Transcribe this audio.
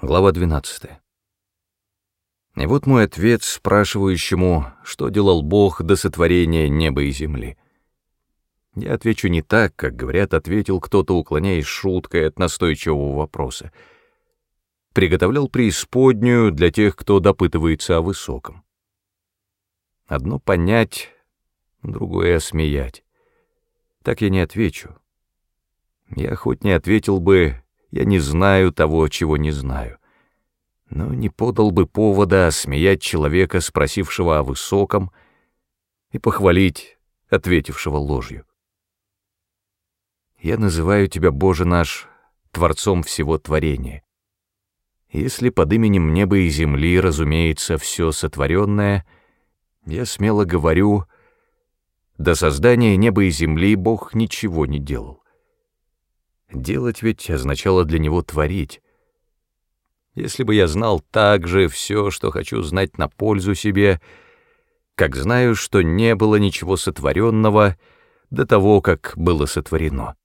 Глава 12. И вот мой ответ спрашивающему, что делал Бог до сотворения неба и земли. Я отвечу не так, как, говорят, ответил кто-то, уклоняясь шуткой от настойчивого вопроса. Приготовлял преисподнюю для тех, кто допытывается о высоком. Одно понять, другое осмеять. Так я не отвечу. Я хоть не ответил бы я не знаю того, чего не знаю. Но не подал бы повода смеять человека, спросившего о высоком, и похвалить ответившего ложью. Я называю тебя, Боже наш, Творцом всего творения. Если под именем неба и земли, разумеется, все сотворенное, я смело говорю, до создания неба и земли Бог ничего не делал. Делать ведь означало для него творить. Если бы я знал также все, что хочу знать на пользу себе, как знаю, что не было ничего сотворенного до того, как было сотворено.